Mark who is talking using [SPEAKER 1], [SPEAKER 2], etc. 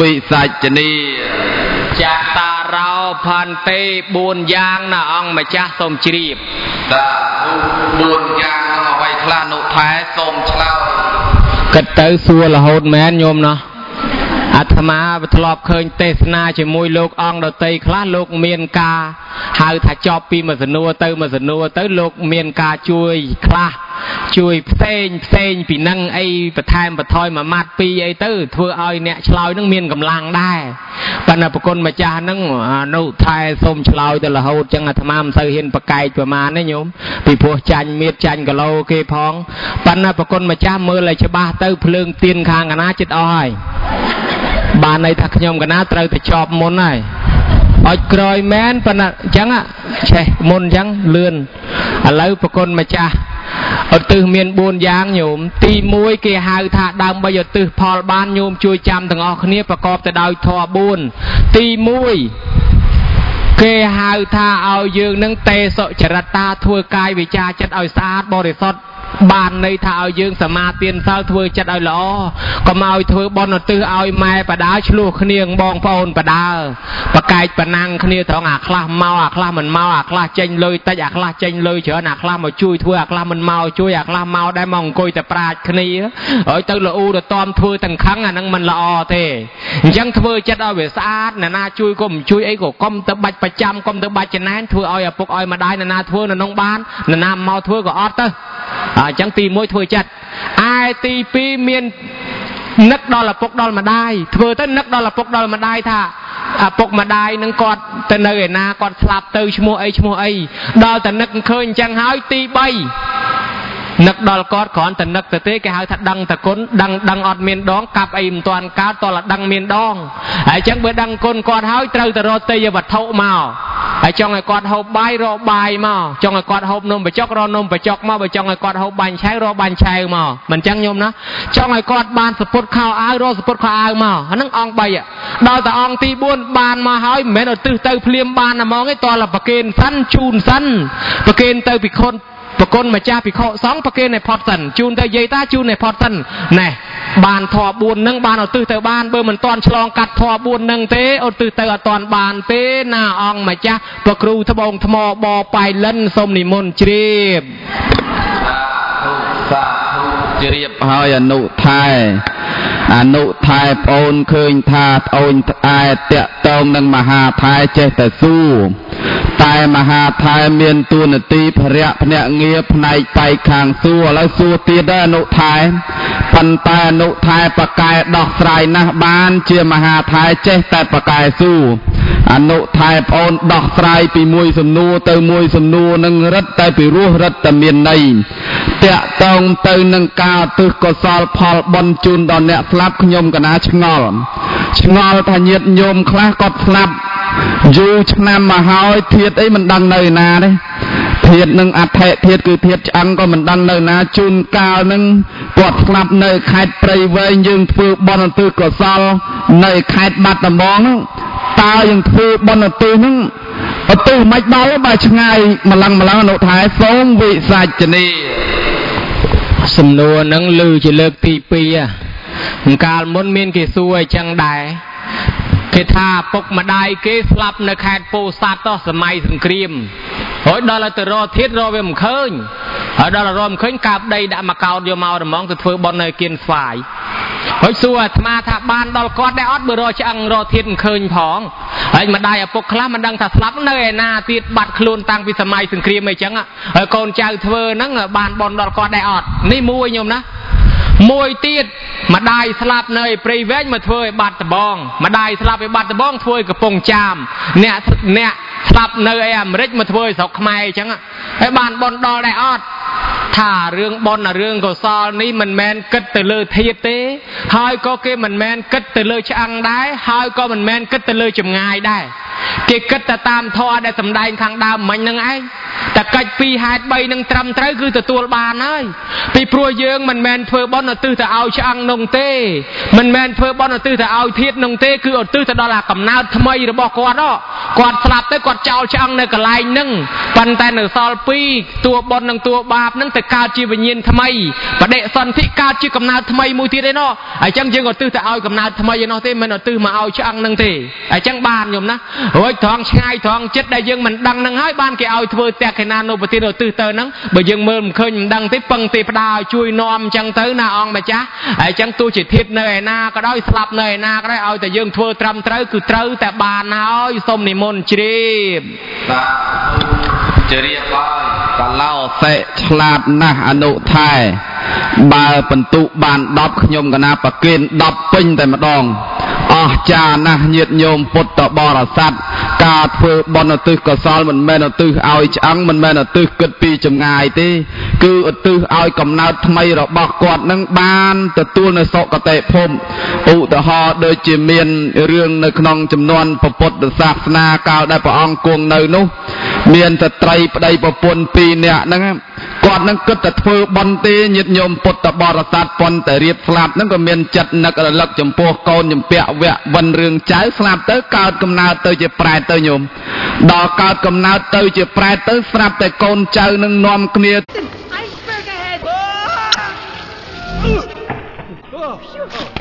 [SPEAKER 1] វិសាចនី
[SPEAKER 2] ចាក់តារោផាន់ទេ4យ៉ាងណាអង្គម្ចាស់សូមជ្រាប
[SPEAKER 1] តាទូ4យ៉ាងនឹងអ្វីខ្លះនុថែសូមឆ្លើយ
[SPEAKER 2] គិតទៅសួររហូតមែនញោមណោះអាត្មាធ្លាប់ឃើញទេសនាជាមួយលោកអង្គដតីខ្លះលោកមានការហៅថាចប់ពីមួយសំណួរទៅមួយសំណួរទៅលោកមានការជួយខ្លះ ជួយផ្សេងផ្សេងពីនឹងអីបន្ថែមបន្ថយមួយម៉ាត់ពីរអីទៅធ្វើឲ្យអ្នកឆ្លើយនឹងមានកម្លាំងដែរប៉ុន្តែប្រគុណម្ចាស់នឹងអនុថែសូមឆ្លើយទៅរហូតចឹងអាត្មាមិនសូវហ៊ានប្រកែកប្រមាណទេញោមពីព្រោះចាញ់មៀតចាញ់គីឡូគេផងប៉ុន្តែប្រគុណម្ចាស់មើលឲ្យច្បាស់ទៅភ្លើងទៀនខាងកណាចិត្តអស់ហើយបានន័យថាខ្ញុំកណាត្រូវតែចប់មុនហើយអត់ក្រោយមែនប៉ុន្តែអញ្ចឹងឆេះមុនអញ្ចឹងលឿនឥឡូវប្រគុណម្ចាស់ ឧទ្ទិសមាន4យ៉ាងញោមទី1គេហៅថាដើម្បីឧទ្ទិសផលបានញោមជួយចាំទាំងអស់គ្នាប្រកបទៅដោយធម៌4ទី1គេហៅថាឲ្យយើងនឹង ទេសុចរិតតាធ្វើកាយវិចារចិត្តឲ្យស្អាតបរិសុទ្ធ បានន័យថាឲ្យយើងសមាទានសិលធ្វើចិត្តឲ្យល្អកុំឲ្យធ្វើបន់ឧទ្ទិសឲ្យម៉ែបដាឆ្លោះគ្នាបងប្អូនបដាបកែកប៉ណាំងគ្នាត្រង់អាខ្លះមកអាខ្លះមិនមកអាខ្លះចេញលុយតិចអាខ្លះចេញលុយច្រើនអាខ្លះមកជួយធ្វើអាខ្លះមិនមកជួយអាខ្លះមកដែរមកអង្គុយតែប្រាជ្ញគ្នាហើយទៅលូទៅតំធ្វើទាំងខឹងអានឹងមិនល្អទេអញ្ចឹងធ្វើចិត្តឲ្យវាស្អាតអ្នកណាជួយក៏មិនជួយអីក៏កុំទៅបាច់ប្រចាំកុំទៅបាច់ចំណែនធ្វើឲ្យឪពុកឲ្យម្ដាយអ្នកណាធ្វើនៅក្នុងបានអ្នកណាមកធ្វើក៏អត់ទៅ អញ្ចឹងទី1ធ្វើចិត្តឯទី2មាននឹកដល់ឪពុកដល់ម្ដាយធ្វើទៅនឹកដល់ឪពុកដល់ម្ដាយថាឪពុកម្ដាយនឹងគាត់ទៅនៅឯណាគាត់ស្លាប់ទៅឈ្មោះអីឈ្មោះអីដល់តែនឹកឃើញអញ្ចឹងហើយទី3នឹកដល់គាត់គ្រាន់តែនឹកទៅទេគេហៅថាដឹងតគុណដឹងដឹងអត់មានដងកាប់អីមិនទាន់កើតតលដឹងមានដងហើយអញ្ចឹងបើដឹងគុណគាត់ហើយត្រូវទៅរកទេយវត្ថុមក ហើយចង់ឲ្យគាត់ហូបបាយរកបាយមកចង់ឲ្យគាត់ហូបនំបញ្ចុករកនំបញ្ចុកមកបើចង់ឲ្យគាត់ហូបបាញ់ឆៅរកបាញ់ឆៅមកមិនចឹងញោមណាចង់ឲ្យគាត់បានសពុតខោអាវរកសពុតខោអាវមកអាហ្នឹងអង្គ3ដល់តែអង្គទី4បានមកហើយមិនមែនឧទ្ទិសទៅភ្លាមបានតែហ្មងទេតលប្រគេនសិនជូនសិនប្រគេនទៅពិខុន ប្រគុណម្ចាស់ភិក្ខុសង្ឃប្រគេនឲ្យផុតសិនជូនទៅយាយតាជូនឲ្យផុតសិនណែបានធម៌4នឹងបានឧទ្ទិសទៅបានបើមិនទាន់ឆ្លងកាត់ធម៌4នឹងទេឧទ្ទិសទៅអត់ទាន់បានទេណាអង្គម្ចាស់ប្រគ្រូត្បូងថ្មបប៉ៃលិនសូមនិមន្តជ្រាប
[SPEAKER 1] សាធុជ្រាបហើយអនុថែអនុថែប្អូនឃើញថាប្អូនត្អែតកតងនឹងមហាថែចេះតែស៊ូ តែមហាថែមានទួនាទីភរៈភ្នាក់ងារផ្នែកបែកខាងសួរឥឡូវសួរទៀតដែរអនុថែប៉ុន្តែអនុថែបកែដោះស្រាយណាស់បានជាមហាថែចេះតែបកែសួរអនុថែប្អូនដោះស្រាយពីមួយសំណួរទៅមួយសំណួរនឹងរឹតតែពីរោះរឹតតែមានន័យតាក់តងទៅនឹងការទឹះកុសលផលបុណ្យជូនដល់អ្នកស្លាប់ខ្ញុំកណាឆ្ងល់ឆ្ងល់ថាញាតញោមខ្លះគាត់ស្លាប់ យូរឆ្នាំមកហើយធាតអីមិនដឹងនៅណាទេធាតនឹងអថេធាតគឺធាតឆ្អឹងក៏មិនដឹងនៅណាជូនកាលនឹងគាត់ស្លាប់នៅខេត្តព្រៃវែងយើងធ្វើបន់ទិសកុសល នៅខេត្តបាត់ដំបងហ្នឹងតើយើងធ្វើបន់ទិសហ្នឹងឧទ្ទិសមិនដល់បើឆ្ងាយម្លឹងម្លឹងអនុថែសូមវិសាចនី
[SPEAKER 2] សំណួរហ្នឹងឮជាលើកទី2កាលមុនមានគេសួរអញ្ចឹងដែរ គេថាពុកម្ដាយគេស្លាប់នៅខេត្តពោធិ៍សាត់តោះសម័យសង្គ្រាមហើយដល់ទៅរកធាតរកវាមិនឃើញហើយដល់រកមិនឃើញកាបដីដាក់មកកោតយកមករមងទៅធ្វើបន់នៅគៀនស្វាយហើយសួរអាត្មាថាបានដល់គាត់ដែរអត់បើរកឆ្អឹងរកធាតមិនឃើញផងហើយម្ដាយឪពុកខ្លះមិនដឹងថាស្លាប់នៅឯណាទៀតបាត់ខ្លួនតាំងពីសម័យសង្គ្រាមអីចឹងហើយកូនចៅធ្វើហ្នឹងបានបន់ដល់គាត់ដែរអត់នេះមួយញោមណាមួយទៀត ម្ដាយស្លាប់នៅឯព្រៃវែងមកធ្វើឲ្យបាត់ដបងម្ដាយស្លាប់ឲ្យបាត់ដបងធ្វើឲ្យកំពង់ចាមអ្នកអ្នកស្លាប់នៅឯអាមេរិកមកធ្វើឲ្យស្រុកខ្មែរអញ្ចឹងហើយបានបនដល់ដែរអត់ថារឿងបនរឿងកុសលនេះមិនមែនគិតទៅលើធាតទេ ហើយក៏គេមិនមែនគិតទៅលើឆ្អឹងដែរហើយក៏មិនមែនគិតទៅលើចម្ងាយដែរគេគិតតែតាមធម៌ដែលសម្ដែងខាងដើមមិញហ្នឹងឯង តែកិច្ចពីរហេតុ3នឹងត្រឹមត្រូវគឺទទួលបានហើយពីព្រោះយើងមិនមែនធ្វើបុណ្យឧទ្ទិសទៅឲ្យឆ្អឹងនោះទេមិនមែនធ្វើបុណ្យឧទ្ទិសទៅឲ្យធាតនោះទេគឺឧទ្ទិសទៅដល់អាកំណើតថ្មីរបស់គាត់គាត់ស្លាប់ទៅគាត់ចោលឆ្អឹងនៅកន្លែងហ្នឹងប៉ុន្តែនៅសល់ពីរតួបុណ្យនិងតួបាបហ្នឹងទៅកើតជាវិញ្ញាណថ្មីបដិសន្ធិកើតជាកំណើតថ្មីមួយទៀតឯណោះអញ្ចឹងយើងឧទ្ទិសទៅឲ្យកំណើតថ្មីឯណោះទេមិនឧទ្ទិសមកឲ្យឆ្អឹងហ្នឹងទេអញ្ចឹងបានញោមណារួចត្រង់ឆ្ងាយត្រង់ចិត្តដែលយើងមិនដឹងហ្នឹងហើយបានគេឲ្យធ្វើតែកេណានុបទានឧទ្ទិសទៅហ្នឹងបើយើងមើលមិនឃើញមិនដឹងទេពឹងទេផ្ដាជួយនាំអញ្ចឹងទៅណាអង្គម្ចាស់ហើយអញ្ចឹងទោះជាធៀបនៅឯណាក៏ដោយស្លាប់នៅឯណាក៏ដោយឲ្យតែយើងធ្វើត្រឹមត្រូវគឺត្រូវតែបានហើយសូមនិមន្តជ្រាប
[SPEAKER 1] ជរាបហើយកឡោសិឆ្លាតណាស់អនុថែបើបន្ទុបាន10ខ្ញុំកណាប្រគិន10ពេញតែម្ដងអស្ចារ្យណាស់ញាតញោមពុទ្ធបរិស័ទ ការធ្វើបុណ្យឧទ្ទិសកុសលមិនមែនឧទ្ទិសឲ្យឆ្អឹងមិនមែនឧទ្ទិសគិតពីចម្ងាយទេ គឺឧទ្ទិសឲ្យកំណើតថ្មីរបស់គាត់នឹងបានទទួលនៅសុគតិភពឧទាហរណ៍ដូចជាមានរឿងនៅក្នុងចំនួនពុទ្ធសាសនាកាលដែលព្រះអង្គគង់នៅនោះ មានស្ត្រីប្តីប្រពន្ធ2នាក់ហ្នឹង គាត់នឹងគិតតែធ្វើបន់ទេញាតិញោមពុទ្ធបរិស័ទប៉ុន្តែរៀបស្លាប់ហ្នឹងក៏មានចិត្តនឹករលឹកចំពោះកូនចំពាក់វៈវិនរឿងចៅស្លាប់ទៅកើតកំណើតទៅជាប្រែតទៅញោមដល់កើតកំណើតទៅជាប្រែតទៅស្រាប់តែកូនចៅនឹងនាំគ្នា I spoke ahead. Oh! Oh!